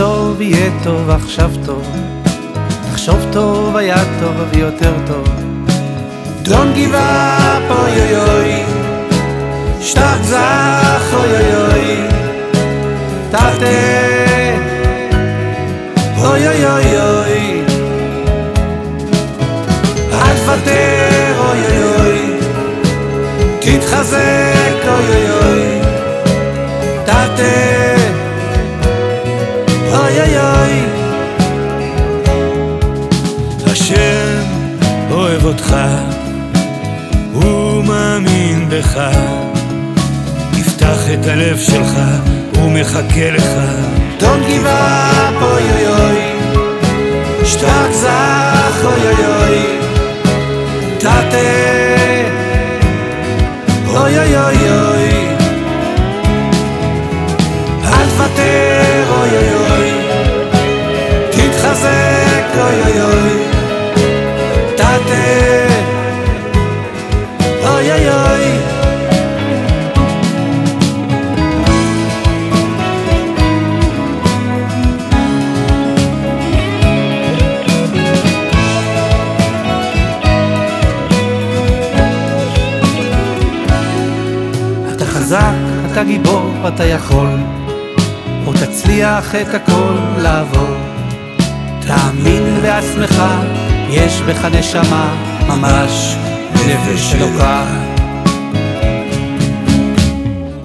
טוב, יהיה טוב, עכשיו טוב. תחשוב טוב, היה טוב, ויותר טוב. Don't give up, אוי אוי אוי. שטח זך, אוי אוי אוי. תתה, אוי אוי אוי אוי. אל תוותר, אוי אוי אוי. תתחזק, אוי אוי אוי. תתה, השם אוהב אותך, הוא מאמין בך. יפתח את הלב שלך, הוא מחכה לך. Up, אוי אוי אוי. שטרק זך, אוי אוי אוי. תתה, אוי אוי אוי אוי. אל תוותר, אוי אוי אוי. תתחזק, אוי אוי אוי. חזק, אתה גיבור, אתה יכול, או תצליח את הכל לעבור. תאמין בעצמך, יש בך נשמה, ממש נפש אלוקה.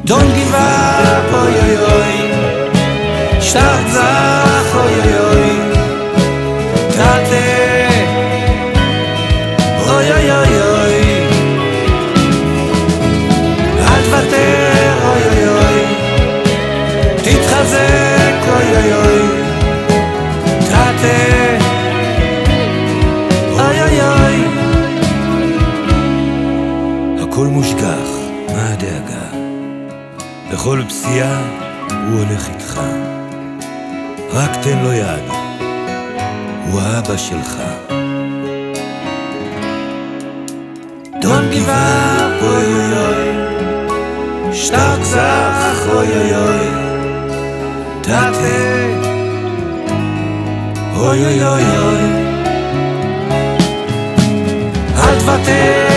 Don't give up, אוי אוי אוי, שטח הכל מושגח, מה הדאגה? בכל פסיעה הוא הולך איתך. רק תן לו יד, הוא האבא שלך. Give up, אוי אוי אוי, שטרק זך, אוי אוי אוי, תתה, אוי אוי אוי אוי. אל תוותר,